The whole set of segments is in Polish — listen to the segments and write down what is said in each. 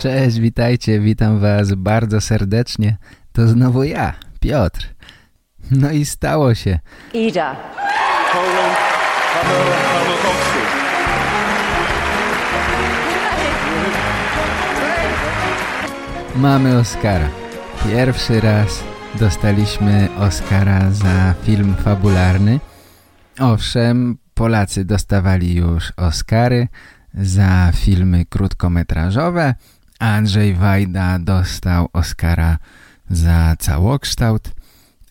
Cześć, witajcie, witam was bardzo serdecznie. To znowu ja, Piotr. No i stało się. Ida. Paweł, Paweł Pawłowski. Mamy Oscara. Pierwszy raz dostaliśmy Oscara za film fabularny. Owszem, Polacy dostawali już Oscary za filmy krótkometrażowe. Andrzej Wajda dostał Oscara za całokształt,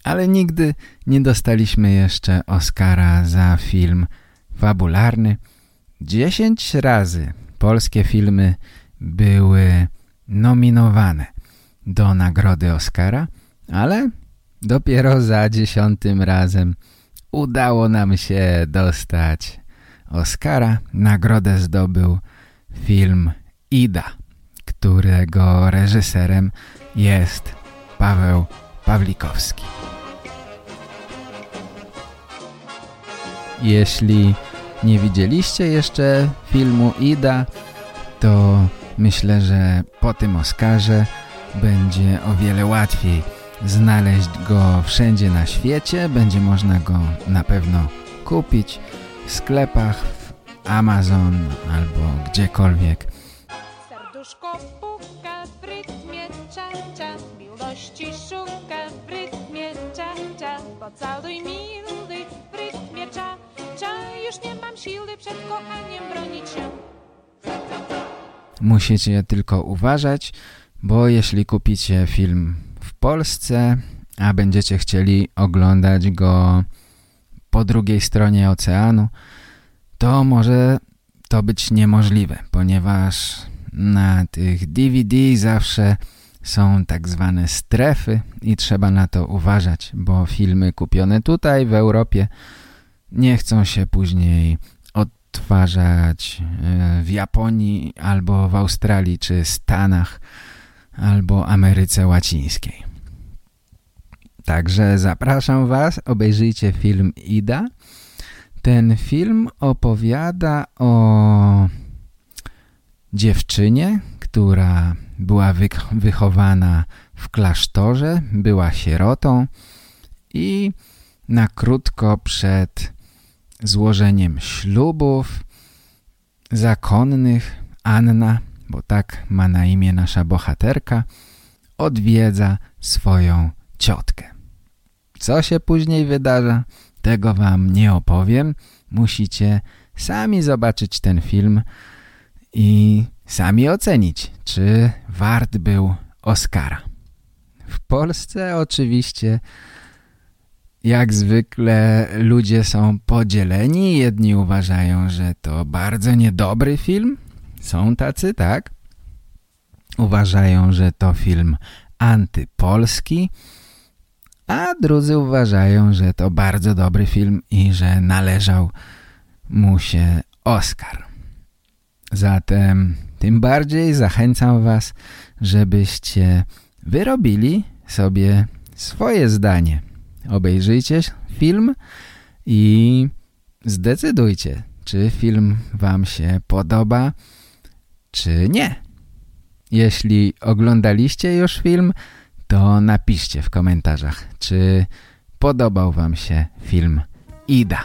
ale nigdy nie dostaliśmy jeszcze Oscara za film fabularny. Dziesięć razy polskie filmy były nominowane do nagrody Oscara, ale dopiero za dziesiątym razem udało nam się dostać Oscara. Nagrodę zdobył film Ida, którego reżyserem jest Paweł Pawlikowski. Jeśli nie widzieliście jeszcze filmu Ida, to myślę, że po tym Oscarze będzie o wiele łatwiej znaleźć go wszędzie na świecie. Będzie można go na pewno kupić w sklepach, w Amazon albo gdziekolwiek. Musicie tylko uważać, bo jeśli kupicie film w Polsce, a będziecie chcieli oglądać go po drugiej stronie oceanu, to może to być niemożliwe, ponieważ na tych DVD zawsze są tak zwane strefy i trzeba na to uważać, bo filmy kupione tutaj w Europie nie chcą się później odtwarzać e, w Japonii albo w Australii czy Stanach albo Ameryce Łacińskiej. Także zapraszam Was, obejrzyjcie film Ida. Ten film opowiada o dziewczynie, która była wychowana w klasztorze, była sierotą i na krótko przed złożeniem ślubów zakonnych Anna, bo tak ma na imię nasza bohaterka, odwiedza swoją ciotkę. Co się później wydarza, tego wam nie opowiem. Musicie sami zobaczyć ten film i sami ocenić, czy wart był Oscara. W Polsce oczywiście jak zwykle ludzie są podzieleni. Jedni uważają, że to bardzo niedobry film. Są tacy, tak? Uważają, że to film antypolski. A drudzy uważają, że to bardzo dobry film i że należał mu się Oscar. Zatem tym bardziej zachęcam was, żebyście wyrobili sobie swoje zdanie. Obejrzyjcie film i zdecydujcie, czy film wam się podoba, czy nie. Jeśli oglądaliście już film, to napiszcie w komentarzach, czy podobał wam się film Ida.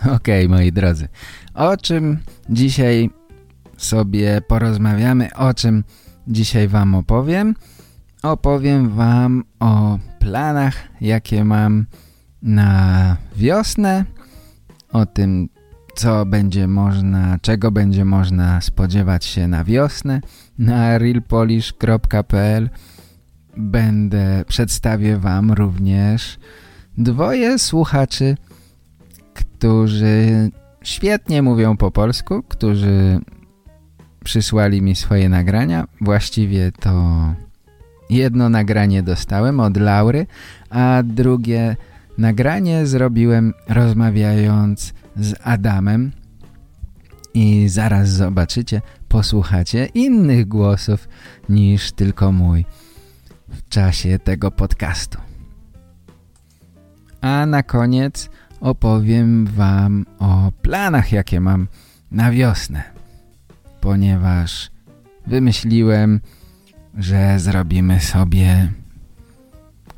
Okej, okay, moi drodzy, o czym dzisiaj sobie porozmawiamy, o czym dzisiaj wam opowiem? Opowiem wam o planach, jakie mam na wiosnę, o tym, co będzie można, czego będzie można spodziewać się na wiosnę na realpolish.pl będę, przedstawię wam również dwoje słuchaczy, którzy świetnie mówią po polsku, którzy przysłali mi swoje nagrania. Właściwie to jedno nagranie dostałem od Laury, a drugie nagranie zrobiłem rozmawiając z Adamem i zaraz zobaczycie, posłuchacie innych głosów niż tylko mój w czasie tego podcastu. A na koniec opowiem wam o planach, jakie mam na wiosnę. Ponieważ wymyśliłem, że zrobimy sobie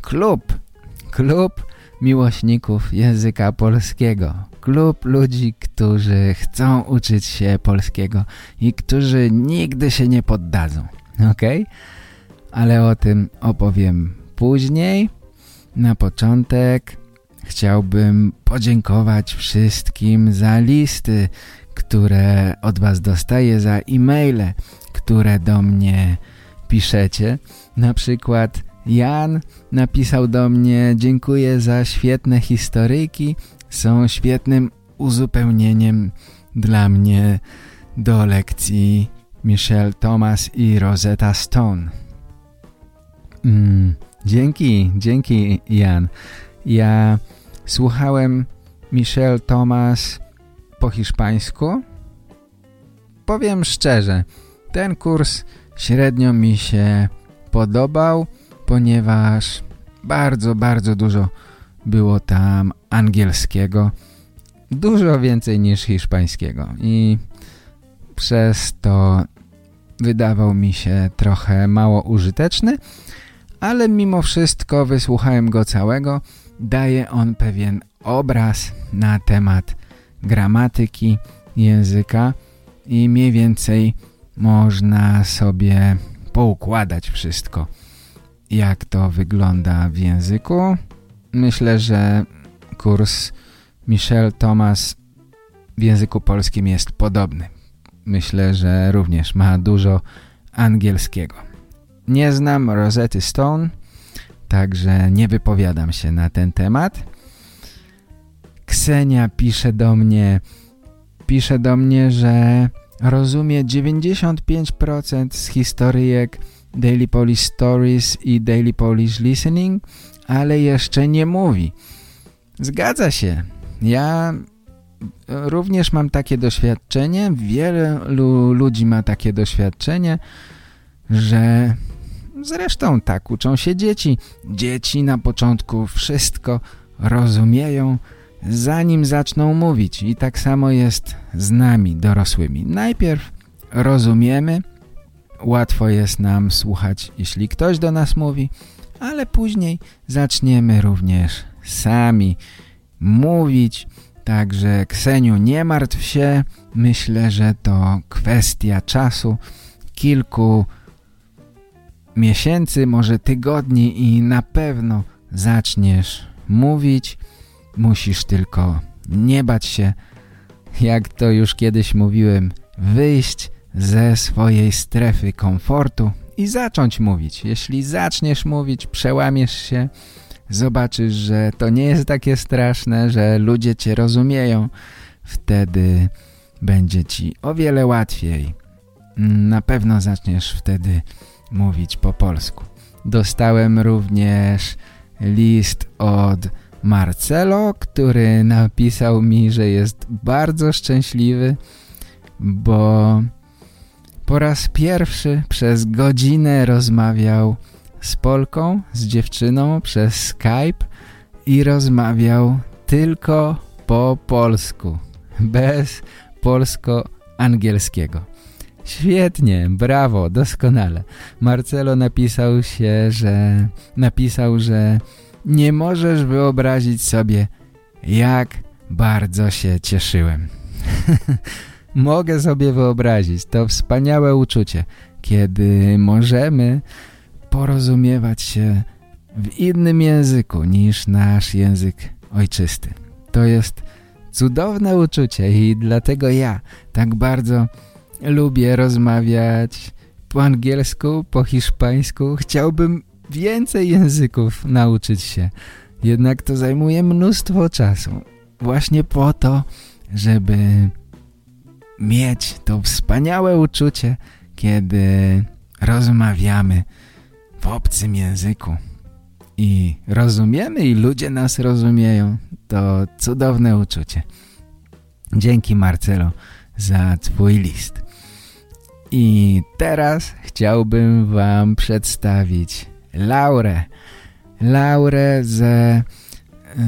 klub. Klub miłośników języka polskiego. Klub ludzi, którzy chcą uczyć się polskiego i którzy nigdy się nie poddadzą. Ok? Ale o tym opowiem później. Na początek chciałbym podziękować wszystkim za listy, które od Was dostaję, za e-maile, które do mnie piszecie. Na przykład Jan napisał do mnie dziękuję za świetne historyjki, są świetnym uzupełnieniem dla mnie do lekcji Michelle Thomas i Rosetta Stone. Mm, dzięki, dzięki Jan. Ja słuchałem Michelle Thomas po hiszpańsku. Powiem szczerze, ten kurs średnio mi się podobał, ponieważ bardzo, bardzo dużo było tam angielskiego. Dużo więcej niż hiszpańskiego i przez to wydawał mi się trochę mało użyteczny, ale mimo wszystko wysłuchałem go całego. Daje on pewien obraz na temat gramatyki języka i mniej więcej można sobie poukładać wszystko, jak to wygląda w języku. Myślę, że kurs Michel Thomas w języku polskim jest podobny. Myślę, że również ma dużo angielskiego. Nie znam Rosety Stone, także nie wypowiadam się na ten temat. Ksenia pisze do mnie, pisze do mnie, że rozumie 95% z historyjek Daily Polish Stories i Daily Polish Listening, ale jeszcze nie mówi. Zgadza się. Ja również mam takie doświadczenie, wielu ludzi ma takie doświadczenie, że zresztą tak uczą się dzieci. Dzieci na początku wszystko rozumieją, zanim zaczną mówić i tak samo jest z nami dorosłymi. Najpierw rozumiemy, łatwo jest nam słuchać, jeśli ktoś do nas mówi, ale później zaczniemy również sami mówić. Także Kseniu, nie martw się, myślę, że to kwestia czasu, kilku miesięcy, może tygodni i na pewno zaczniesz mówić. Musisz tylko nie bać się, jak to już kiedyś mówiłem, wyjść ze swojej strefy komfortu i zacząć mówić. Jeśli zaczniesz mówić, przełamiesz się, zobaczysz, że to nie jest takie straszne, że ludzie cię rozumieją, wtedy będzie ci o wiele łatwiej. Na pewno zaczniesz wtedy mówić po polsku. Dostałem również list od Marcelo, który napisał mi, że jest bardzo szczęśliwy, bo po raz pierwszy przez godzinę rozmawiał z Polką, z dziewczyną przez Skype i rozmawiał tylko po polsku, bez polsko-angielskiego. Świetnie, brawo, doskonale. Marcelo napisał się, że napisał, że nie możesz wyobrazić sobie, jak bardzo się cieszyłem. Mogę sobie wyobrazić, to wspaniałe uczucie, kiedy możemy porozumiewać się w innym języku niż nasz język ojczysty. To jest cudowne uczucie i dlatego ja tak bardzo lubię rozmawiać po angielsku, po hiszpańsku. Chciałbym więcej języków nauczyć się. Jednak to zajmuje mnóstwo czasu. Właśnie po to, żeby mieć to wspaniałe uczucie, kiedy rozmawiamy w obcym języku i rozumiemy i ludzie nas rozumieją. To cudowne uczucie. Dzięki Marcelo za twój list. I teraz chciałbym wam przedstawić Laurę. Laurę ze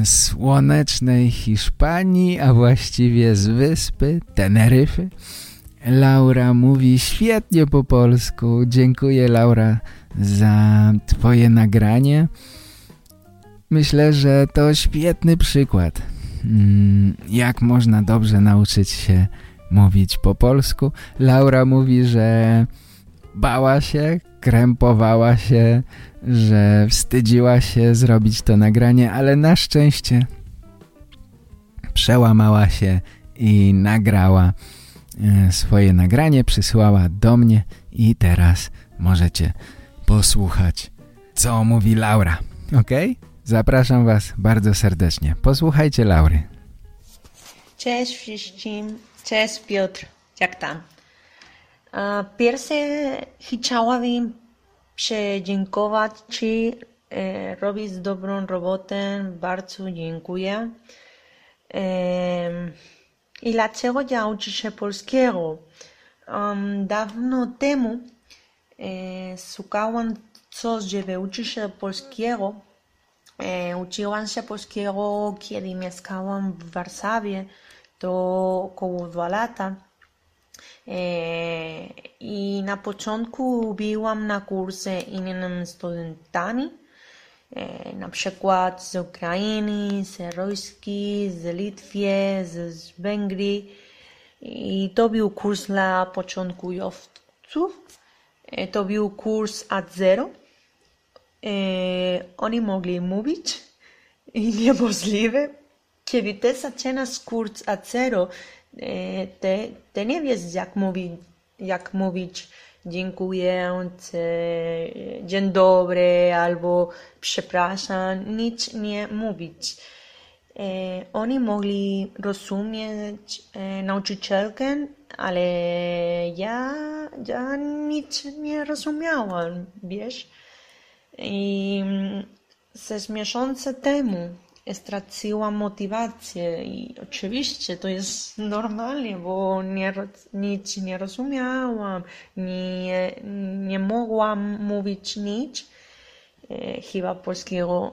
słonecznej Hiszpanii, a właściwie z wyspy Teneryfy. Laura mówi świetnie po polsku. Dziękuję Laura za twoje nagranie. Myślę, że to świetny przykład, mm, jak można dobrze nauczyć się mówić po polsku. Laura mówi, że bała się, krępowała się, że wstydziła się zrobić to nagranie, ale na szczęście przełamała się i nagrała e, swoje nagranie, przysłała do mnie i teraz możecie posłuchać, co mówi Laura. Ok? Zapraszam Was bardzo serdecznie. Posłuchajcie Laury. Cześć wszystkim, cześć Piotr, jak tam? A, Pierwsze chciałabym przedziękować Ci, e, robisz dobrą robotę, bardzo dziękuję. Em, I dlaczego ja uczę polskiego? Um, temu e, szukałam coś, żeby uczyć polskiego. E, uczyłam się polskiego, kiedy mieszkałam w Warszawie, to około dwa lata. I na początku byłam na kursy innymi studentami, e, na przykład z Ukrainy, z Rosji, z Litwy, z, Węgier. I to był kurs dla początkujących. E, To był kurs A0. E, Oni mogli mówić i niemożliwe. Kiedy ty zaczynasz kurs A0, e, ty, ty nie wiesz jak mówić, jak mówić dziękuję, dzień dobry, albo przepraszam, nic nie mówić. E, oni mogli rozumieć e, nauczycielkę, ale ja, ja nic nie rozumiałam, wiesz? I ze miesiące temu straciłam motywację i oczywiście to jest normalnie, bo nie, nic nie rozumiałam, nie, nie mogłam mówić nic. E, chyba polskiego,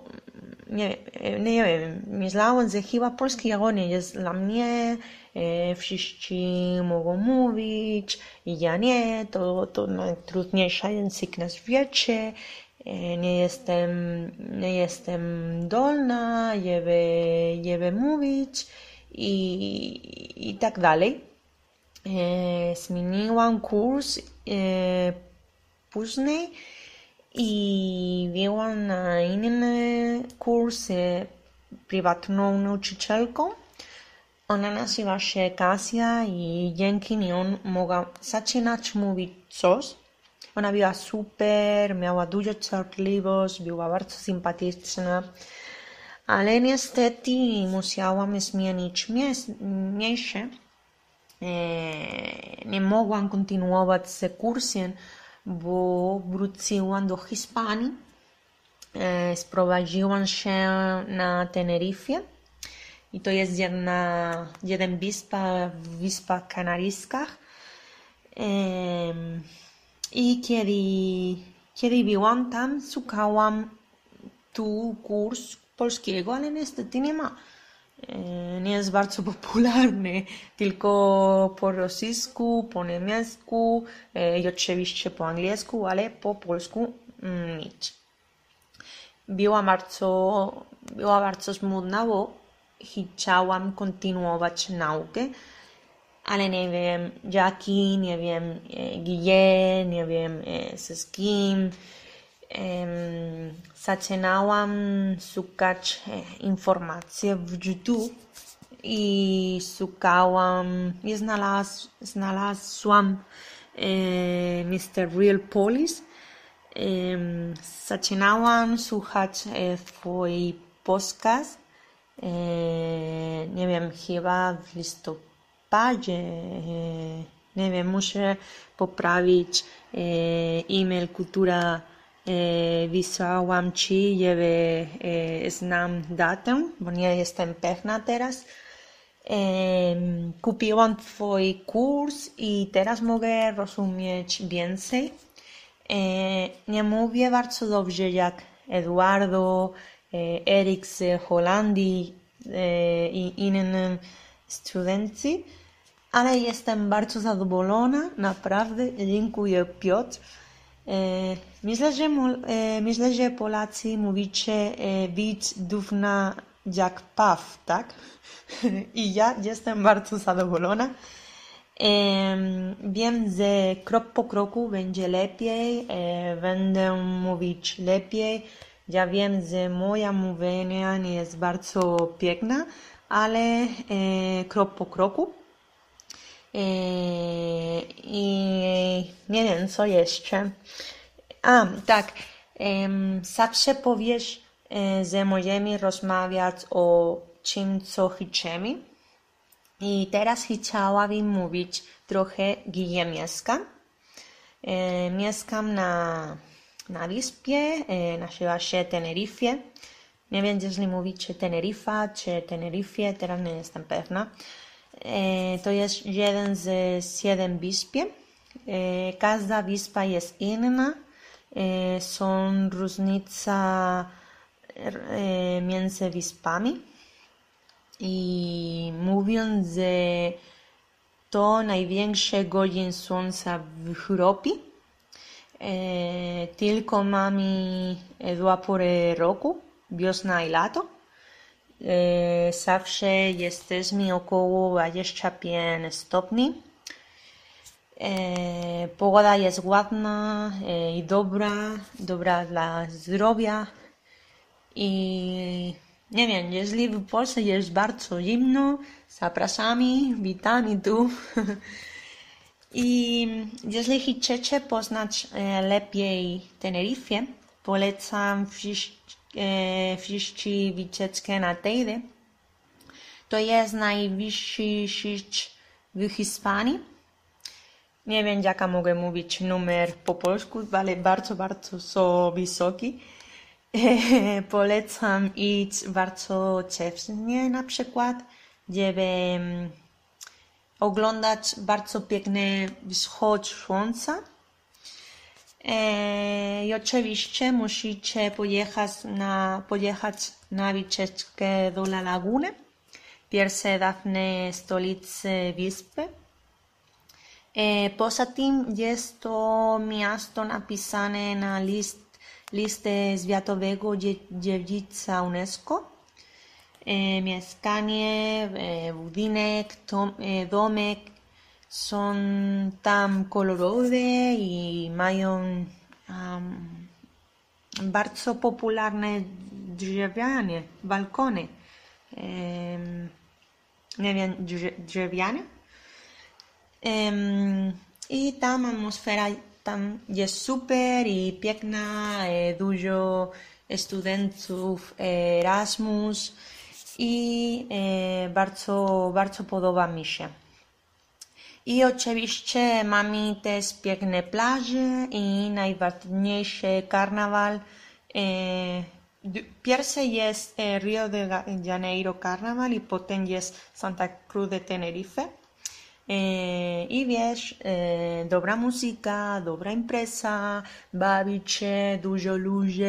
nie, nie wiem, myślałam, że chyba polskiego nie jest dla mnie, e, wszyscy mogą mówić, ja nie, to, to najtrudniejszy język na świecie, nie jestem, nie jestem dolna, żeby, żeby mówić i, i tak dalej. E, zmieniłam kurs e, później i byłam na inny kurs e, prywatną nauczycielką. Ona nazywa się Kasia i dzięki nią mogłam zaczynać mówić coś. Ona była super, miała dużo cierpliwość, była bardzo sympatyczna. Ale niestety musiałam zmienić miejsce. E, nie mogłam kontynuować z kursem, bo wróciłam do Hiszpanii. E, sprowadziłam się na Teneryfie. I to jest jedna, jeden wyspa w Wyspach Kanaryjskich. I kiedy, kiedy byłam tam, szukałam tu kurs polskiego, ale niestety nie ma. E, Nie jest bardzo popularny, tylko po rosyjsku, po niemiecku e, i oczywiście po angielsku, ale po polsku nic. Była bardzo, była bardzo smutna, bo chciałam kontynuować naukę, ale jaki, nie wiem e, gdzie, nie wiem e, z kim. Em, zaczynałam szukać e, informacji w YouTube i szukałam i znalazł, znalazłam e, Mr. Real Police. Em, zaczynałam słuchać e, twój podcast, e, nie wiem, chyba w listopadzie padzie. Nie wiem, muszę poprawić e-mail kultura wysłałam ci, żeby znam datę, bo nie jestem pewna teraz. Kupiłam twój kurs i teraz mogę rozumieć więcej. Nie mówię bardzo dobrze jak Eduardo, Erik z Holandii i inni studenci, ale jestem bardzo zadowolona, naprawdę. Dziękuję Piotr. E, myślę, że, e, myślę, że Polacy mówicie e, być dumna jak paw, tak? I ja jestem bardzo zadowolona. Em, wiem, że krok po kroku będzie lepiej, będę mówić lepiej. Ja wiem, że moja mówienia nie jest bardzo piękna, ale krok po kroku. E, I nie wiem, co jeszcze. A, tak. Zawsze powiesz, że możemy rozmawiać o czym, co chcemy. I teraz chciałabym mówić trochę, gdzie mieszkam. E, mieszkam na, na wyspie, e, nazywa się Tenerife. Nie wiem, jeśli mówicie Tenerife czy Tenerife, teraz nie jestem pewna. E, to jest jeden z siedem wysp. E, każda wyspa jest inna. E, są różnice między wyspami. I mówiąc, że to największe godzin słońca w Europie, tylko mamy dwa pory roku, wiosna i lato. E, zawsze jesteśmy około 25 stopni. E, pogoda jest ładna e, i dobra, dobra dla zdrowia. I nie wiem, jeśli w Polsce jest bardzo zimno, zapraszamy, witamy tu. I jeśli chcecie poznać lepiej Tenerife, polecam e, wszyscy wycieczkę na Teide. To jest najwyższy szczyt w Hiszpanii. Nie wiem, jaka mogę mówić numer po polsku, ale bardzo, bardzo so wysoki. Polecam iść bardzo wcześnie na przykład, żeby mm, oglądać bardzo piękny wschód słońca. I oczywiście musicie pojechać na, pojechać na wycieczkę do La Laguna, pierwszej dawnej stolicy wyspy. E, poza tym jest to miasto napisane na list, listę Światowego Dzie- Dziedzictwa UNESCO. E, mieszkanie, budynek, domek są tam kolorowe i mają um, bardzo popularne drzewiane balkony. Em, nie wiem, drze- drzewiane? Em, I tam atmosfera tam super i piękna, e, dużo studentów Erasmus i e, bardzo podoba mi się. I oczywiście mamy też piękne plaże i najważniejszy karnawał. E, pierwszy jest e, Rio de Janeiro Carnaval i potem jest Santa Cruz de Tenerife. E, I wiesz, dobra muzyka, dobra impreza, bawić się, dużo ludzi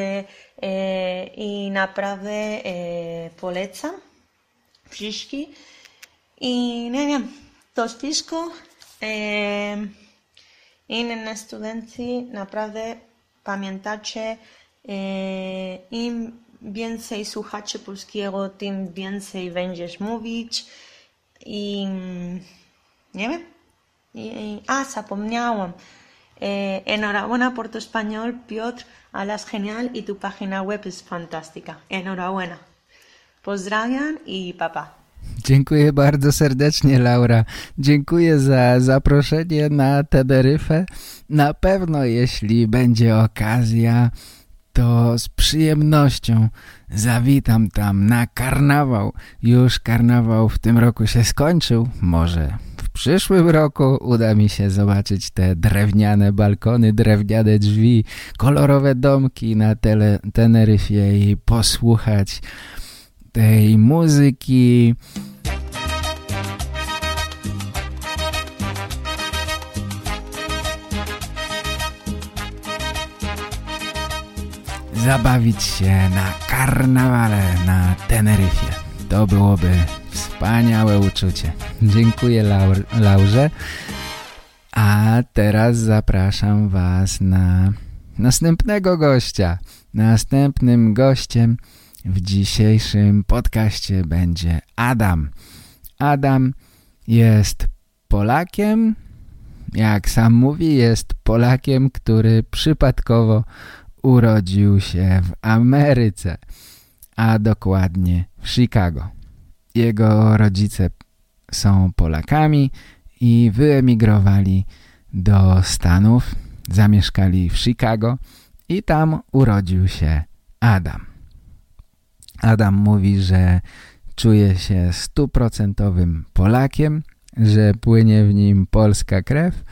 i naprawdę polecam wszystkich. I nie wiem, to wszystko. E, inni studenci naprawdę pamiętacie, e, im więcej słuchacie polskiego, tym więcej będziesz mówić i nie wiem. Y, y, ah, zapomniałam. Eh, enhorabuena por tu español, Piotr. Hablas genial y tu página web es fantástica. Enhorabuena. Pozdrawiam i papa. Dziękuję bardzo serdecznie, Laura. Dziękuję za zaproszenie na Teneryfę. Na pewno, jeśli będzie okazja, to z przyjemnością zawitam tam na karnawał. Już karnawał w tym roku się skończył. Może w przyszłym roku uda mi się zobaczyć te drewniane balkony, drewniane drzwi, kolorowe domki na Teneryfie i posłuchać tej muzyki. Zabawić się na karnawale na Teneryfie. To byłoby wspaniałe uczucie. Dziękuję Laur Laurze. A teraz zapraszam Was na następnego gościa. Następnym gościem w dzisiejszym podcaście będzie Adam. Adam jest Polakiem, jak sam mówi, jest Polakiem, który przypadkowo urodził się w Ameryce, a dokładnie w Chicago. Jego rodzice są Polakami i wyemigrowali do Stanów, zamieszkali w Chicago i tam urodził się Adam. Adam mówi, że czuje się stuprocentowym Polakiem, że płynie w nim polska krew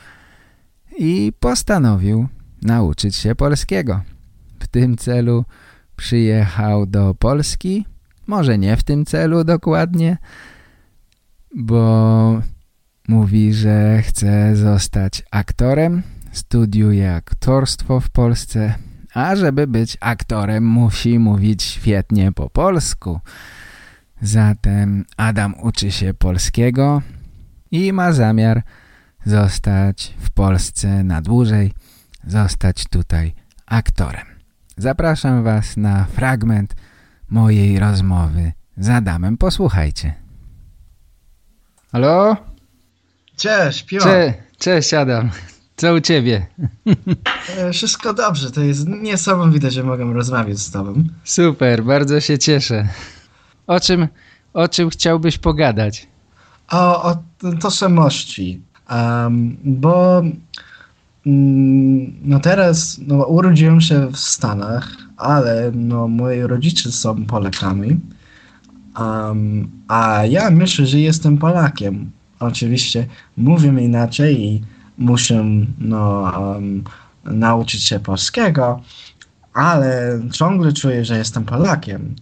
i postanowił nauczyć się polskiego. W tym celu przyjechał do Polski, może nie w tym celu dokładnie, bo mówi, że chce zostać aktorem, studiuje aktorstwo w Polsce, a żeby być aktorem musi mówić świetnie po polsku. Zatem Adam uczy się polskiego i ma zamiar zostać w Polsce na dłużej, zostać tutaj aktorem. Zapraszam Was na fragment mojej rozmowy z Adamem. Posłuchajcie. Halo? Cześć, piła. Cze cześć Adam. Co u Ciebie? E, Wszystko dobrze, to jest niesamowite, że mogę rozmawiać z tobą. Super, bardzo się cieszę. O czym, o czym chciałbyś pogadać? O, o tożsamości, um, bo mm, no teraz no, urodziłem się w Stanach, ale no, moi rodzice są Polakami, um, a ja myślę, że jestem Polakiem. Oczywiście mówię inaczej i muszę no, um, nauczyć się polskiego, ale ciągle czuję, że jestem Polakiem.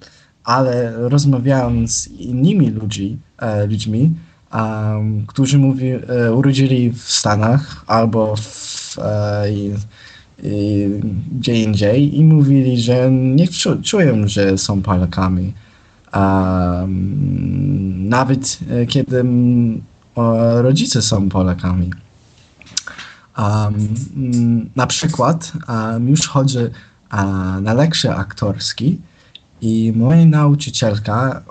Ale rozmawiałem z innymi ludzi, e, ludźmi, um, którzy mówi, e, urodzili w Stanach albo w, e, i, i, gdzie indziej i mówili, że nie czu, czują, że są Polakami. Um, nawet e, kiedy rodzice są Polakami. Um, na przykład um, już chodzę uh, na lekcje aktorskie i moja nauczycielka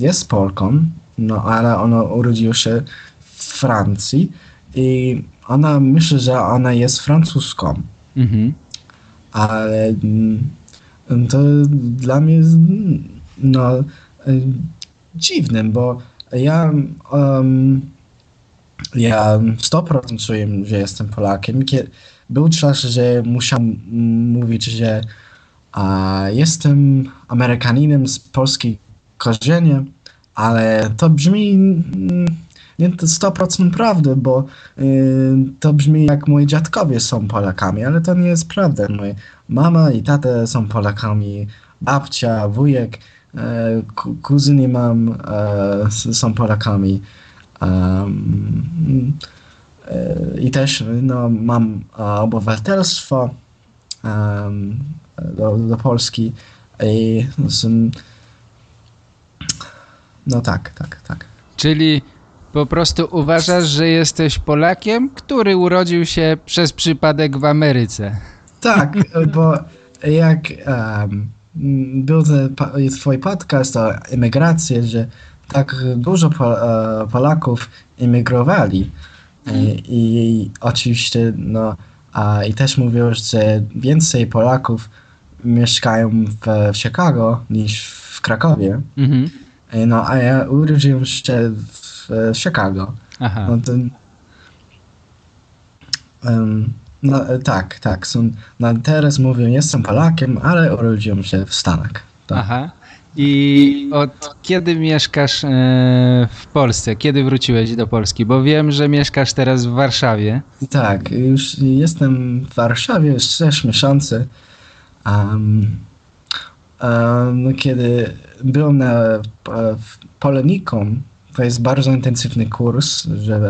jest Polką, no ale ona urodziła się w Francji i ona myśli, że ona jest francuską, Mhm. ale mm, to dla mnie jest mm, no, y, dziwnym, bo ja um, ja 100% czuję, że jestem Polakiem. Kie- Był czas, że musiałem mówić, że a, jestem Amerykaninem z polskiej korzenie, ale to brzmi mm, nie to 100% prawdy, bo y, to brzmi jak moi dziadkowie są Polakami, ale to nie jest prawda. Moja mama i tata są Polakami, babcia, wujek, e, ku- kuzyny mam s- są Polakami. Um, e, I też no, mam e, obywatelstwo um, do, do Polski i no tak, tak, tak. Czyli po prostu uważasz, że jesteś Polakiem, który urodził się przez przypadek w Ameryce. Tak, bo jak um, był ten twój podcast o emigracji, że tak dużo e, Polaków emigrowali I, i oczywiście no a, i też mówiłeś, że więcej Polaków mieszkają w, w Chicago niż w Krakowie. Mhm. E, No a ja urodziłem się w, w Chicago. Aha. No to, em, No, e, tak, tak. Są, no, teraz mówię, jestem Polakiem, ale urodziłem się w Stanach. Tak. Aha. I od kiedy mieszkasz e, w Polsce? Kiedy wróciłeś do Polski? Bo wiem, że mieszkasz teraz w Warszawie. Tak, już jestem w Warszawie już 6 miesięcy. Um, um, kiedy byłem na w Polonikum, to jest bardzo intensywny kurs że,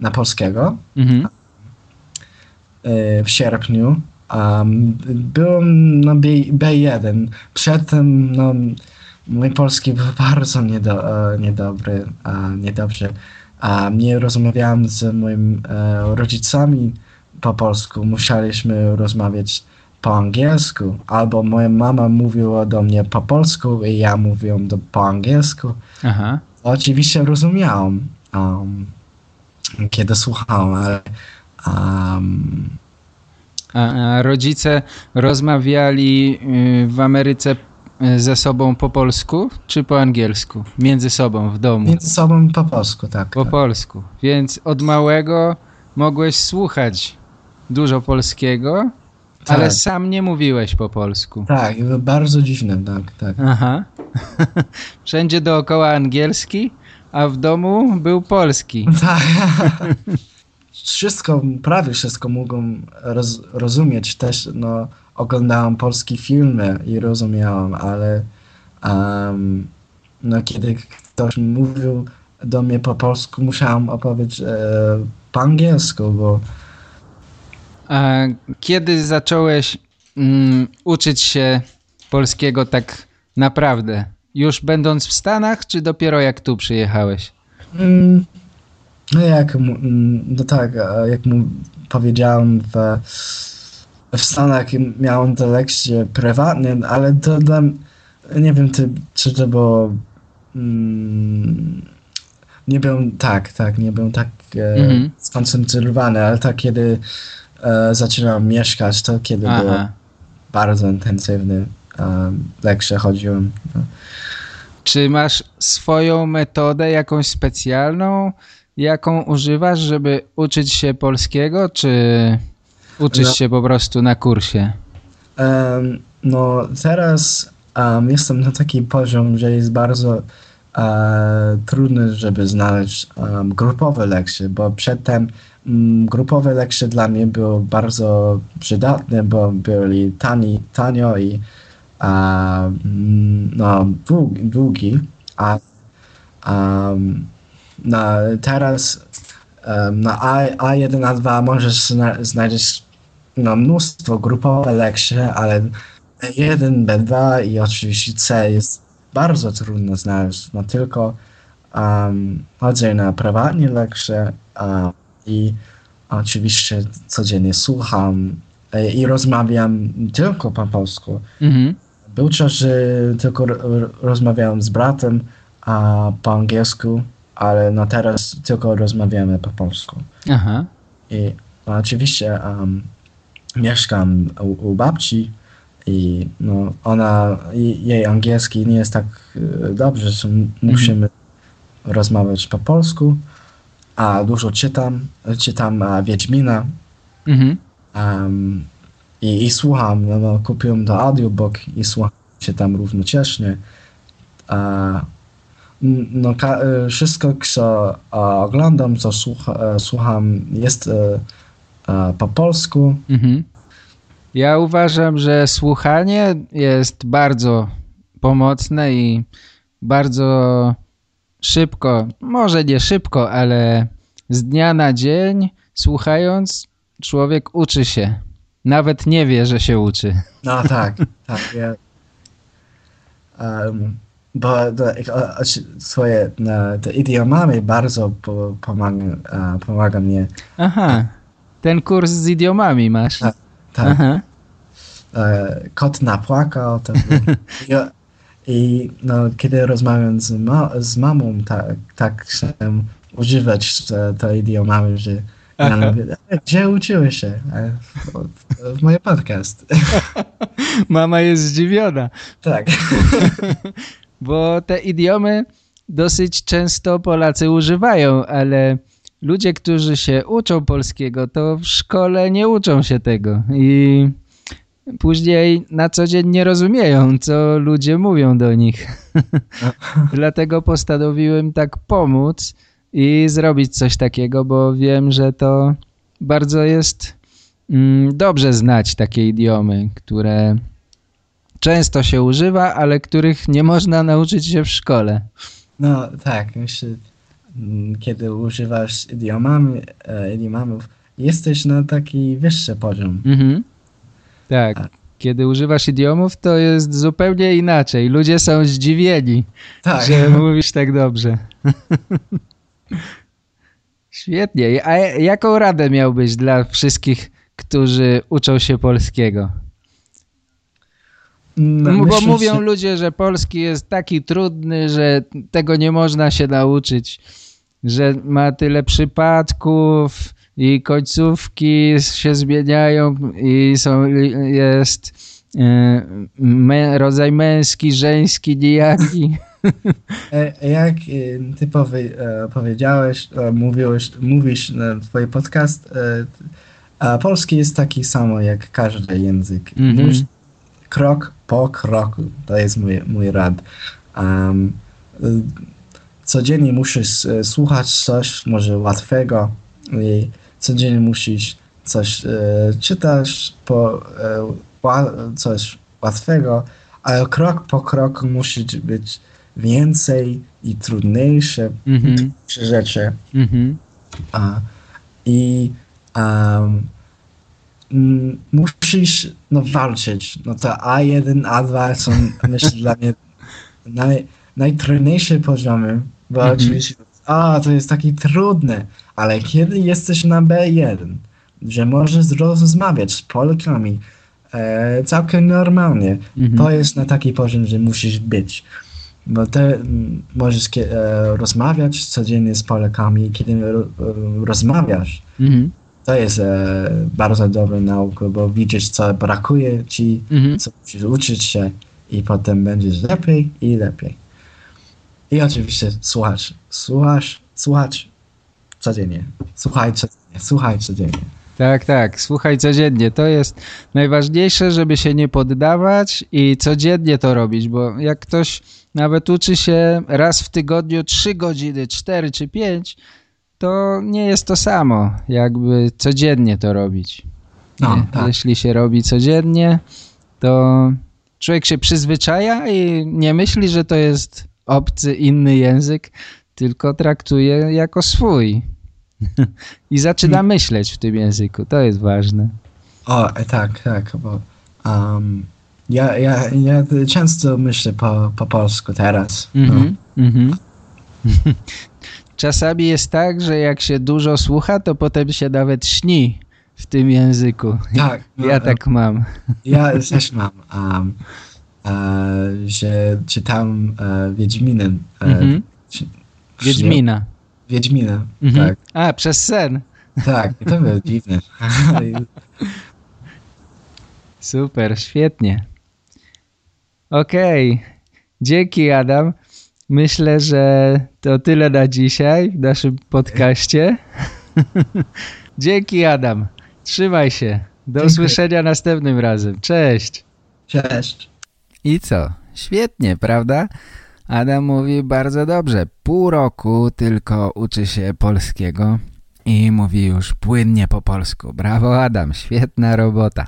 na polskiego Mhm. e, w sierpniu. Um, byłem na B, B1. Przedtem no, mój polski był bardzo niedo, e, niedobry, a niedobrze. A nie rozmawiałem z moimi e, rodzicami po polsku. Musieliśmy rozmawiać po angielsku. Albo moja mama mówiła do mnie po polsku i ja mówiłem do, po angielsku. Aha. Oczywiście rozumiałem, um, kiedy słuchałem, ale um, rodzice rozmawiali y, w Ameryce y, ze sobą po polsku czy po angielsku? Między sobą w domu. między sobą po polsku, tak. Po tak. polsku. Więc od małego mogłeś słuchać dużo polskiego, Tak. ale sam nie mówiłeś po polsku. Tak, bardzo dziwne, tak, tak. Aha. Wszędzie dookoła angielski, a w domu był polski. Tak. wszystko, prawie wszystko mogłem roz, rozumieć. Też no, oglądałem polskie filmy i rozumiałem, ale um, no, kiedy ktoś mówił do mnie po polsku, musiałem opowiedzieć e, po angielsku, bo A kiedy zacząłeś mm, uczyć się polskiego tak naprawdę? Już będąc w Stanach, czy dopiero jak tu przyjechałeś? Mm, No jak, mu- mm, no tak, jak mu powiedziałem w, w Stanach miałem te lekcje prywatnie, ale to dla nie wiem, ty, czy to było mm, nie byłem tak, tak, nie byłem tak e, Mhm. skoncentrowany, ale tak kiedy e, zaczynałem mieszkać, to kiedy było Aha. bardzo intensywny e, lekcje chodziłem. No. Czy masz swoją metodę, jakąś specjalną, jaką używasz, żeby uczyć się polskiego, czy uczysz No. się po prostu na kursie? Em, no teraz em, jestem na taki poziom, że jest bardzo e, trudny, żeby znaleźć em, grupowe lekcje, bo przedtem mm, grupowe lekcje dla mnie były bardzo przydatne, bo byli tani, tanio i no, długi, długi a em, na, teraz na A, A1, A2 możesz zna, znaleźć no, mnóstwo grupowe lekcje, ale B1, B2 i oczywiście C jest bardzo trudno znaleźć. No tylko um, chodzę na prywatnie lekcje um, i oczywiście codziennie słucham e, i rozmawiam tylko po polsku. Mhm. Był czas, że tylko ro- ro- rozmawiałem z bratem a, po angielsku, ale no teraz tylko rozmawiamy po polsku. Aha. I no, oczywiście um, mieszkam u, u babci i no, ona, jej angielski nie jest tak e, dobrze, że musimy rozmawiać po polsku, a dużo czytam, czytam a, Wiedźmina Mhm. um, i, i słucham, no, no, kupiłem to audiobook i słucham, czytam równocześnie. A, no, e, wszystko, co oglądam, co słucha, e, słucham, jest e, e, po polsku. Mhm. Ja uważam, że słuchanie jest bardzo pomocne i bardzo szybko, może nie szybko, ale z dnia na dzień słuchając człowiek uczy się. Nawet nie wie, że się uczy. No tak, tak. Ja, um, bo o, swoje no, te idiomami bardzo po, pomaga, e, pomaga mnie. Aha, ten kurs z idiomami masz. Tak. Tak. Aha. e, kot napłakał. To i, no, kiedy rozmawiam z, ma, z mamą, tak, tak chciałem używać te, te idiomami, że ja mówię, "E, gdzie uczyłeś się? E, w moje podcast. Mama jest zdziwiona, tak. bo te idiomy dosyć często Polacy używają, ale ludzie, którzy się uczą polskiego, to w szkole nie uczą się tego i później na co dzień nie rozumieją, co ludzie mówią do nich. Dlatego postanowiłem tak pomóc i zrobić coś takiego, bo wiem, że to bardzo jest mm, dobrze znać takie idiomy, które często się używa, ale których nie można nauczyć się w szkole. No tak, myślę, kiedy używasz idiomami, e, idiomów, jesteś na taki wyższy poziom. Mhm. Tak. A. Kiedy używasz idiomów, to jest zupełnie inaczej. Ludzie są zdziwieni, Tak. że mówisz tak dobrze. Świetnie. A jaką radę miałbyś dla wszystkich, którzy uczą się polskiego? No, Bo myślę, mówią że- ludzie, że polski jest taki trudny, że tego nie można się nauczyć, że ma tyle przypadków i końcówki się zmieniają i są, jest e, mę, rodzaj męski, żeński, nijaki. E, Jak e, ty powie, e, powiedziałeś, e, mówiłeś, mówisz na twój podcast, e, polski jest taki samo jak każdy język. Mhm. Musisz krok po kroku, to jest mój, mój rad. Um, y, codziennie musisz e, słuchać coś może łatwego i codziennie musisz coś e, czytać po e, ła, coś łatwego, ale krok po kroku musi być więcej i trudniejsze Mhm. rzeczy. Mhm. A, I um, mm, musisz no, walczyć. No to A1, A2 są myślę dla mnie naj, najtrudniejsze poziomy, bo Mhm. oczywiście a to jest taki trudne, ale kiedy jesteś na B1, że możesz rozmawiać z Polkami e, całkiem normalnie, Mhm. to jest na taki poziom, że musisz być. Bo ty mm, możesz e, rozmawiać codziennie z Polakami, kiedy e, rozmawiasz, Mhm. To jest e, bardzo dobra nauka, bo widzisz, co brakuje ci, Mhm. co musisz uczyć się i potem będziesz lepiej i lepiej. I oczywiście słuchasz, słuchasz, słuchać codziennie, słuchaj codziennie, słuchaj codziennie. Tak, tak. Słuchaj codziennie. To jest najważniejsze, żeby się nie poddawać i codziennie to robić, bo jak ktoś nawet uczy się raz w tygodniu 3 godziny, 4 czy 5, to nie jest to samo, jakby codziennie to robić. No, tak. Jeśli się robi codziennie, to człowiek się przyzwyczaja i nie myśli, że to jest obcy, inny język, tylko traktuje jako swój. I zaczyna Hmm. myśleć w tym języku. To jest ważne. O, e, tak, tak, bo um, ja, ja, ja często myślę po, po polsku teraz. No. Mhm, mhm. Czasami jest tak, że jak się dużo słucha, to potem się nawet śni w tym języku. Tak, no, Ja e, tak mam. Ja też mam, um, e, że czytam e, Wiedźminem. Mhm. czy- Wiedźmina. Wiedźmina, Mhm. tak, A, przez sen. tak, to było dziwne. Super, świetnie. Okej, dzięki Adam. Myślę, że to tyle na dzisiaj w naszym podcaście. dzięki Adam. Trzymaj się. Do Dziękuję. usłyszenia następnym razem. Cześć. Cześć. I co? Świetnie, prawda? Adam mówi bardzo dobrze. Pół roku tylko uczy się polskiego i mówi już płynnie po polsku. Brawo Adam, świetna robota.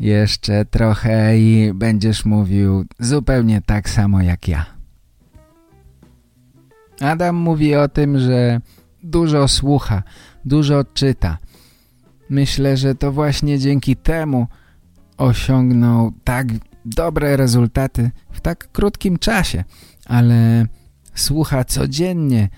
Jeszcze trochę i będziesz mówił zupełnie tak samo jak ja. Adam mówi o tym, że dużo słucha, dużo czyta. Myślę, że to właśnie dzięki temu osiągnął tak dobre rezultaty w tak krótkim czasie, ale słucha codziennie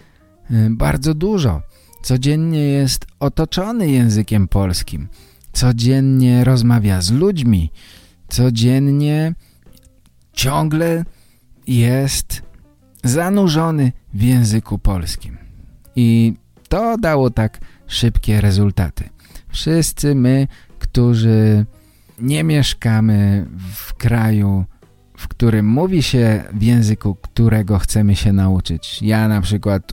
y, bardzo dużo. Codziennie jest otoczony językiem polskim. Codziennie rozmawia z ludźmi. Codziennie ciągle jest zanurzony w języku polskim. I to dało tak szybkie rezultaty. Wszyscy my, którzy nie mieszkamy w kraju, w którym mówi się w języku, którego chcemy się nauczyć. Ja na przykład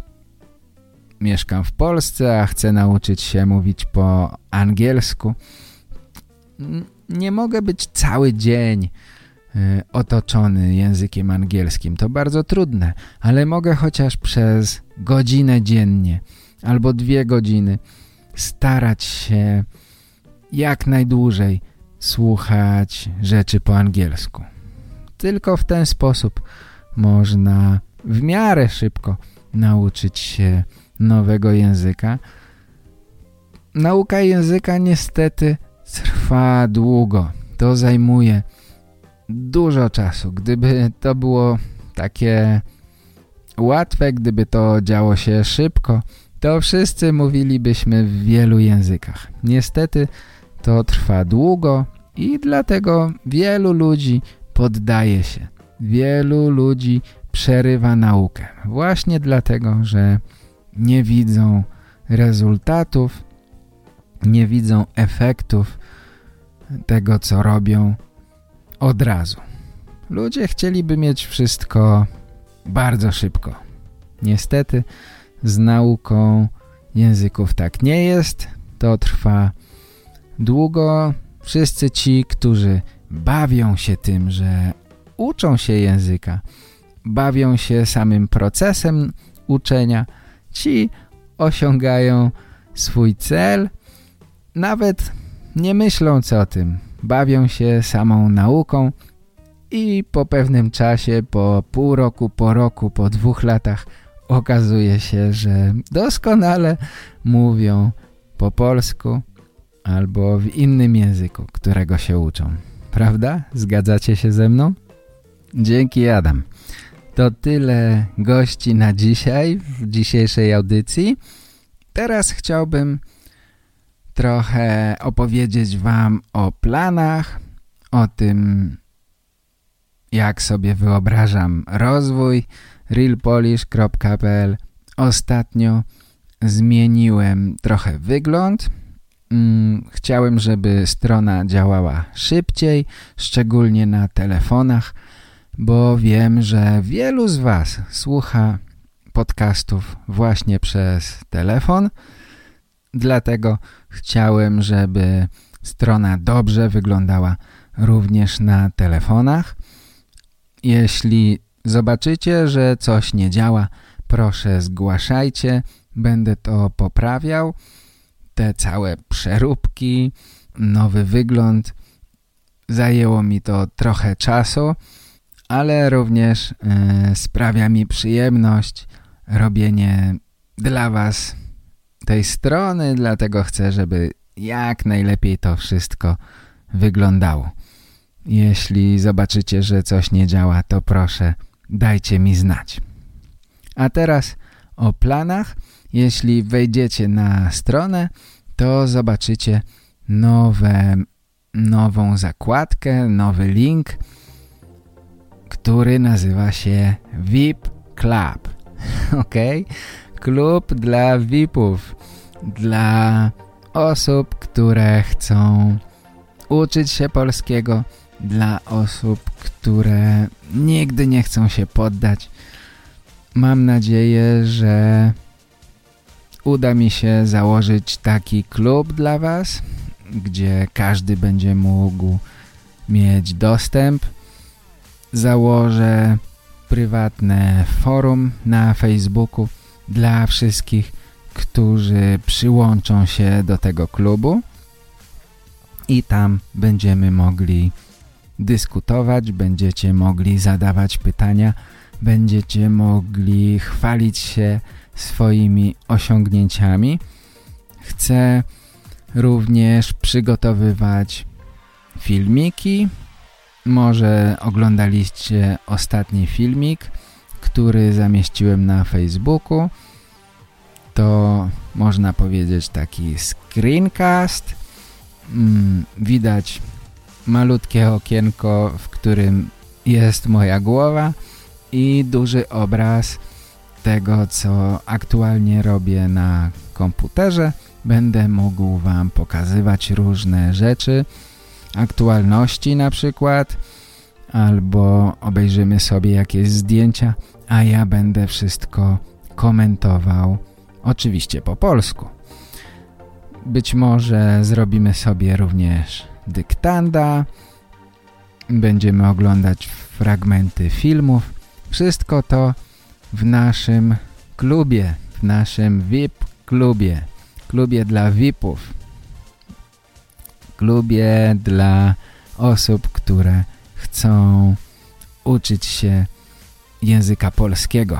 mieszkam w Polsce, a chcę nauczyć się mówić po angielsku. Nie mogę być cały dzień otoczony językiem angielskim. To bardzo trudne, ale mogę chociaż przez godzinę dziennie albo dwie godziny starać się jak najdłużej słuchać rzeczy po angielsku. Tylko w ten sposób można w miarę szybko nauczyć się nowego języka. Nauka języka niestety trwa długo. To zajmuje dużo czasu. Gdyby to było takie łatwe, gdyby to działo się szybko, to wszyscy mówilibyśmy w wielu językach. Niestety to trwa długo i dlatego wielu ludzi poddaje się. Wielu ludzi przerywa naukę. Właśnie dlatego, że nie widzą rezultatów, nie widzą efektów tego, co robią od razu. Ludzie chcieliby mieć wszystko bardzo szybko. Niestety z nauką języków tak nie jest. To trwa długo. Wszyscy ci, którzy bawią się tym, że uczą się języka, bawią się samym procesem uczenia, ci osiągają swój cel, nawet nie myśląc o tym. Bawią się samą nauką i po pewnym czasie, po pół roku, po roku, po dwóch latach okazuje się, że doskonale mówią po polsku albo w innym języku, którego się uczą. Prawda? Zgadzacie się ze mną? Dzięki Adam. To tyle gości na dzisiaj, w dzisiejszej audycji. Teraz chciałbym trochę opowiedzieć wam o planach, o tym jak sobie wyobrażam rozwój realpolish.pl Ostatnio zmieniłem trochę wygląd. Mm, chciałem, żeby strona działała szybciej, szczególnie na telefonach, bo wiem, że wielu z Was słucha podcastów właśnie przez telefon. Dlatego chciałem, żeby strona dobrze wyglądała również na telefonach. Jeśli zobaczycie, że coś nie działa, proszę zgłaszajcie, będę to poprawiał. Te całe przeróbki, nowy wygląd, zajęło mi to trochę czasu, ale również yy, sprawia mi przyjemność robienie dla Was tej strony, dlatego chcę, żeby jak najlepiej to wszystko wyglądało. Jeśli zobaczycie, że coś nie działa, to proszę dajcie mi znać. A teraz o planach. Jeśli wejdziecie na stronę, to zobaczycie nowe, nową zakładkę, nowy link, który nazywa się VIP Club. ok? Klub dla VIPów, dla osób, które chcą uczyć się polskiego, dla osób, które nigdy nie chcą się poddać. Mam nadzieję, że uda mi się założyć taki klub dla Was, gdzie każdy będzie mógł mieć dostęp. Założę prywatne forum na Facebooku dla wszystkich, którzy przyłączą się do tego klubu i tam będziemy mogli dyskutować, będziecie mogli zadawać pytania, będziecie mogli chwalić się swoimi osiągnięciami. Chcę również przygotowywać filmiki. Może oglądaliście ostatni filmik, który zamieściłem na Facebooku. To można powiedzieć taki screencast. Mm, widać malutkie okienko, w którym jest moja głowa i duży obraz tego, co aktualnie robię na komputerze. Będę mógł Wam pokazywać różne rzeczy, aktualności na przykład, albo obejrzymy sobie jakieś zdjęcia, a ja będę wszystko komentował Oczywiście po polsku. Być może zrobimy sobie również dyktanda, będziemy oglądać fragmenty filmów. Wszystko to w naszym klubie, w naszym VIP klubie, klubie dla VIPów, klubie dla osób, które chcą uczyć się języka polskiego.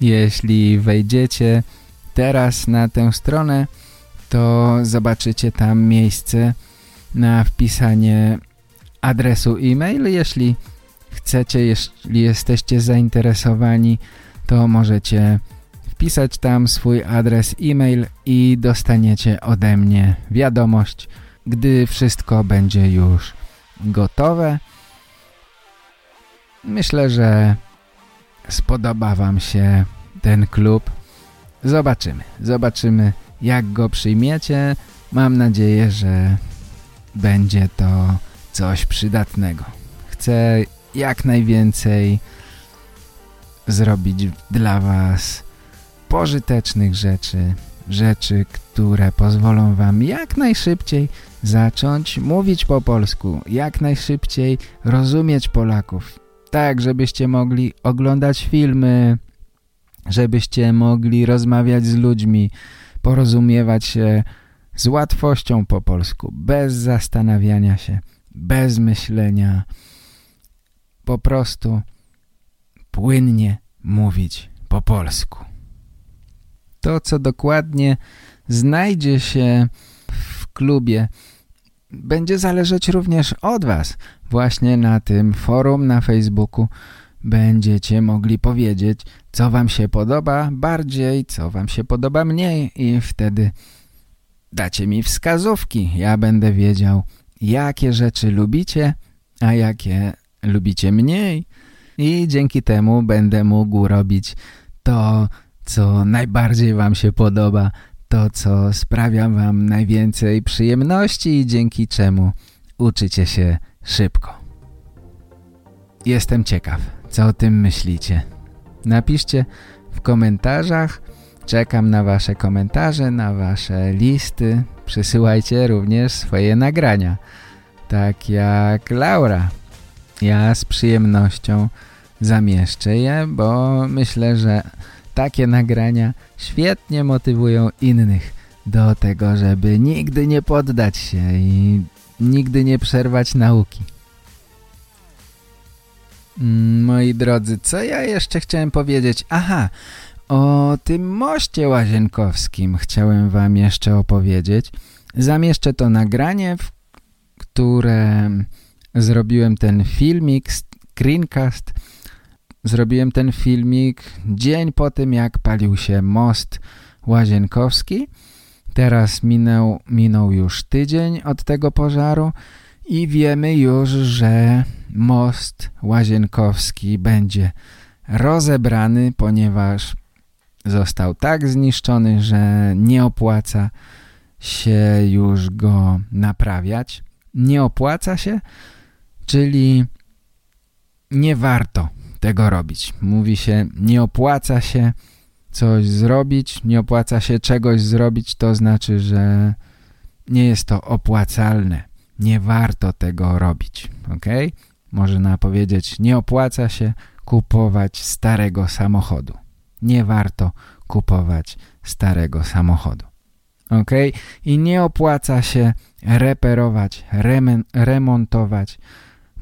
Jeśli wejdziecie teraz na tę stronę, to zobaczycie tam miejsce na wpisanie adresu e-mail. Jeśli chcecie, jeśli jesteście zainteresowani, to możecie wpisać tam swój adres e-mail i dostaniecie ode mnie wiadomość, gdy wszystko będzie już gotowe. Myślę, że spodoba Wam się ten klub. Zobaczymy. Zobaczymy, jak go przyjmiecie. Mam nadzieję, że będzie to coś przydatnego. Chcę jak najwięcej zrobić dla Was pożytecznych rzeczy, rzeczy, które pozwolą Wam jak najszybciej zacząć mówić po polsku, jak najszybciej rozumieć Polaków, tak żebyście mogli oglądać filmy, żebyście mogli rozmawiać z ludźmi, porozumiewać się z łatwością po polsku, bez zastanawiania się, bez myślenia, po prostu płynnie mówić po polsku. To, co dokładnie znajdzie się w klubie, będzie zależeć również od Was. Właśnie na tym forum na Facebooku będziecie mogli powiedzieć, co Wam się podoba bardziej, co Wam się podoba mniej i wtedy dacie mi wskazówki. Ja będę wiedział, jakie rzeczy lubicie, a jakie lubicie mniej i dzięki temu będę mógł robić to, co najbardziej Wam się podoba, to, co sprawia Wam najwięcej przyjemności i dzięki czemu uczycie się szybko. Jestem ciekaw, co o tym myślicie. Napiszcie w komentarzach, czekam na Wasze komentarze, na Wasze listy. Przysyłajcie również swoje nagrania, tak jak Laura. Ja z przyjemnością zamieszczę je, bo myślę, że takie nagrania świetnie motywują innych do tego, żeby nigdy nie poddać się i nigdy nie przerwać nauki. Mm, moi drodzy, co ja jeszcze chciałem powiedzieć? Aha, o tym moście łazienkowskim chciałem wam jeszcze opowiedzieć. Zamieszczę to nagranie, w które zrobiłem ten filmik, screencast, Zrobiłem ten filmik dzień po tym, jak palił się most Łazienkowski. Teraz minął, minął już tydzień od tego pożaru i wiemy już, że most Łazienkowski będzie rozebrany, ponieważ został tak zniszczony, że nie opłaca się już go naprawiać. Nie opłaca się, czyli nie warto tego robić. Mówi się, nie opłaca się coś zrobić, nie opłaca się czegoś zrobić, to znaczy, że nie jest to opłacalne. Nie warto tego robić, ok? Można powiedzieć, nie opłaca się kupować starego samochodu. Nie warto kupować starego samochodu. Ok? I nie opłaca się reperować, remontować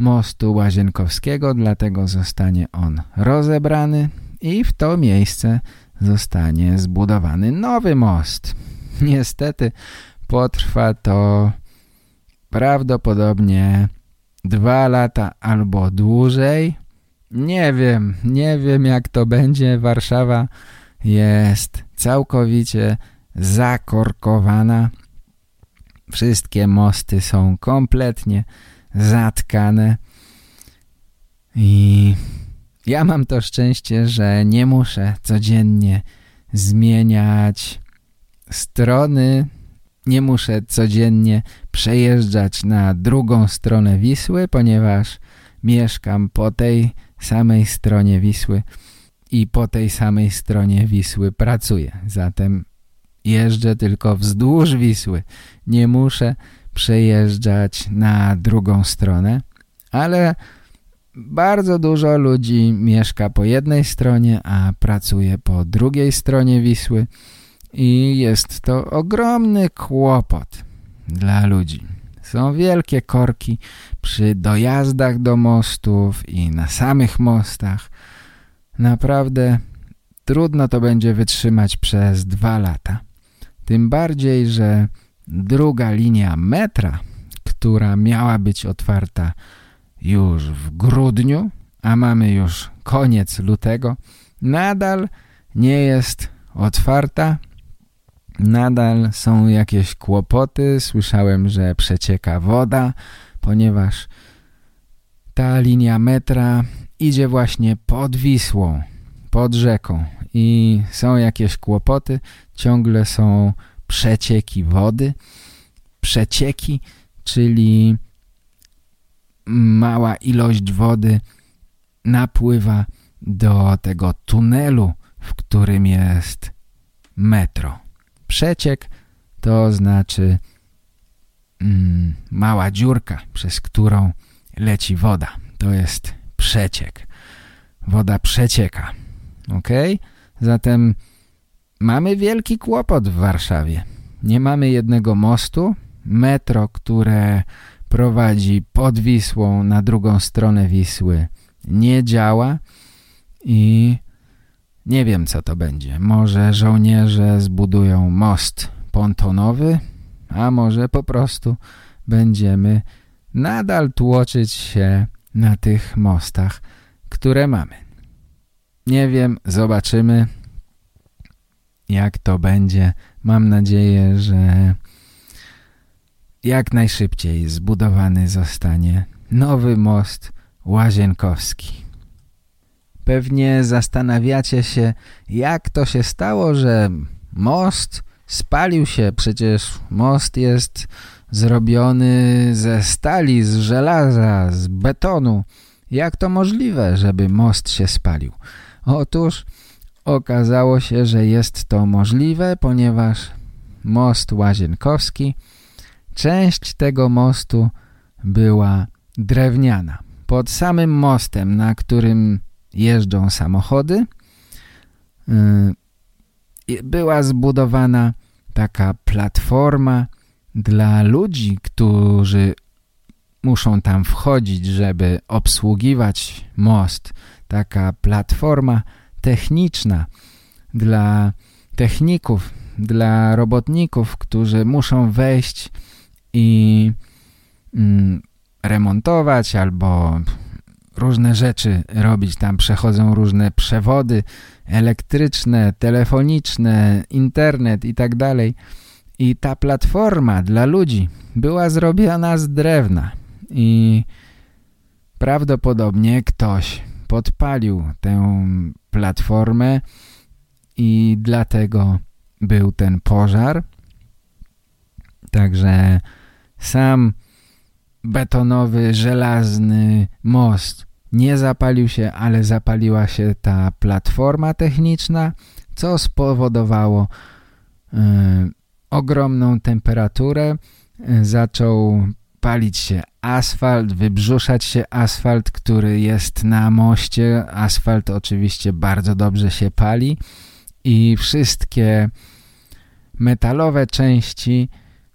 mostu Łazienkowskiego, dlatego zostanie on rozebrany i w to miejsce zostanie zbudowany nowy most. Niestety potrwa to prawdopodobnie dwa lata albo dłużej. Nie wiem, nie wiem jak to będzie. Warszawa jest całkowicie zakorkowana. Wszystkie mosty są kompletnie zatkane. I ja mam to szczęście, że nie muszę codziennie zmieniać strony, nie muszę codziennie przejeżdżać na drugą stronę Wisły, ponieważ mieszkam po tej samej stronie Wisły i po tej samej stronie Wisły pracuję. Zatem jeżdżę tylko wzdłuż Wisły. Nie muszę przejeżdżać na drugą stronę, ale bardzo dużo ludzi mieszka po jednej stronie, a pracuje po drugiej stronie Wisły i jest to ogromny kłopot dla ludzi. Są wielkie korki przy dojazdach do mostów i na samych mostach. Naprawdę trudno to będzie wytrzymać przez dwa lata. Tym bardziej, że druga linia metra, która miała być otwarta już w grudniu, a mamy już koniec lutego, nadal nie jest otwarta. Nadal są jakieś kłopoty. Słyszałem, że przecieka woda, ponieważ ta linia metra idzie właśnie pod Wisłą, pod rzeką i są jakieś kłopoty. Ciągle są przecieki wody. Przecieki, czyli mała ilość wody napływa do tego tunelu, w którym jest metro. Przeciek to znaczy mm, mała dziurka, przez którą leci woda. To jest przeciek. Woda przecieka. Ok? Zatem mamy wielki kłopot w Warszawie. Nie mamy jednego mostu. Metro, które prowadzi pod Wisłą na drugą stronę Wisły nie działa i nie wiem co to będzie. Może żołnierze zbudują most pontonowy, a może po prostu będziemy nadal tłoczyć się na tych mostach, które mamy. Nie wiem, zobaczymy jak to będzie. Mam nadzieję, że jak najszybciej zbudowany zostanie nowy most Łazienkowski. Pewnie zastanawiacie się, jak to się stało, że most spalił się. Przecież most jest zrobiony ze stali, z żelaza, z betonu. Jak to możliwe, żeby most się spalił? Otóż okazało się, że jest to możliwe, ponieważ most Łazienkowski Część tego mostu była drewniana. Pod samym mostem, na którym jeżdżą samochody, y, była zbudowana taka platforma dla ludzi, którzy muszą tam wchodzić, żeby obsługiwać most. Taka platforma techniczna dla techników, dla robotników, którzy muszą wejść i mm, remontować albo różne rzeczy robić. Tam przechodzą różne przewody elektryczne, telefoniczne, internet i tak dalej. I ta platforma dla ludzi była zrobiona z drewna i prawdopodobnie ktoś podpalił tę platformę i dlatego był ten pożar. Także sam betonowy, żelazny most nie zapalił się, ale zapaliła się ta platforma techniczna, co spowodowało y, ogromną temperaturę. Y, zaczął palić się asfalt, wybrzuszać się asfalt, który jest na moście. Asfalt oczywiście bardzo dobrze się pali i wszystkie metalowe części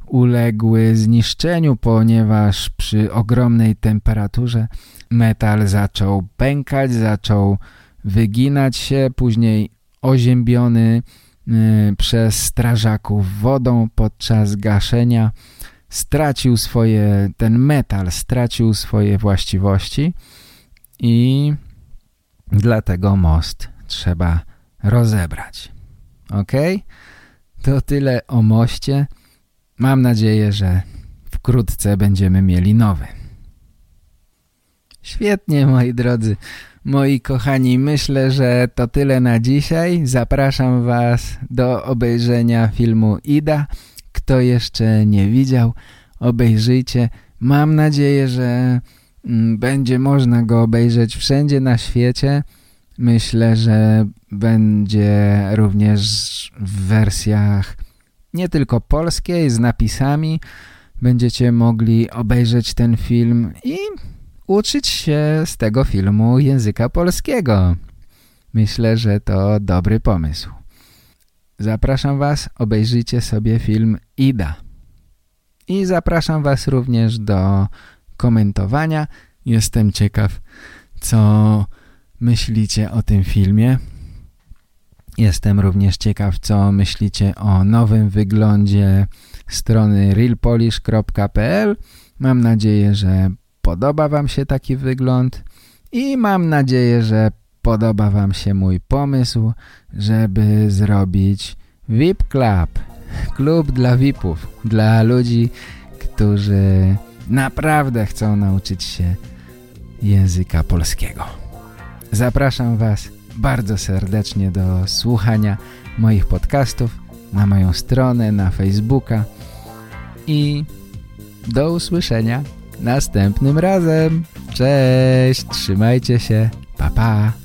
uległy zniszczeniu, ponieważ przy ogromnej temperaturze metal zaczął pękać, zaczął wyginać się, później oziębiony y, przez strażaków wodą podczas gaszenia stracił swoje, ten metal stracił swoje właściwości i dlatego most trzeba rozebrać. Ok? To tyle o moście. Mam nadzieję, że wkrótce będziemy mieli nowy. Świetnie, moi drodzy, moi kochani, myślę, że to tyle na dzisiaj. Zapraszam Was do obejrzenia filmu Ida. Kto jeszcze nie widział, obejrzyjcie. Mam nadzieję, że mm, będzie można go obejrzeć wszędzie na świecie. Myślę, że będzie również w wersjach nie tylko polskiej, z napisami. Będziecie mogli obejrzeć ten film i uczyć się z tego filmu języka polskiego. Myślę, że to dobry pomysł. Zapraszam Was, obejrzyjcie sobie film Ida. I zapraszam Was również do komentowania. Jestem ciekaw, co myślicie o tym filmie. Jestem również ciekaw, co myślicie o nowym wyglądzie strony realpolish.pl. Mam nadzieję, że podoba Wam się taki wygląd i mam nadzieję, że podoba Wam się mój pomysł, żeby zrobić VIP Club. Klub dla VIPów, dla ludzi, którzy naprawdę chcą nauczyć się języka polskiego. Zapraszam Was bardzo serdecznie do słuchania moich podcastów na moją stronę, na Facebooka i do usłyszenia następnym razem. Cześć, trzymajcie się, pa pa.